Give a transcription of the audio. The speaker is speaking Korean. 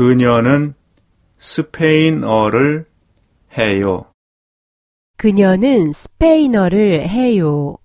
그녀는 스페인어를 해요. 그녀는 스페인어를 해요.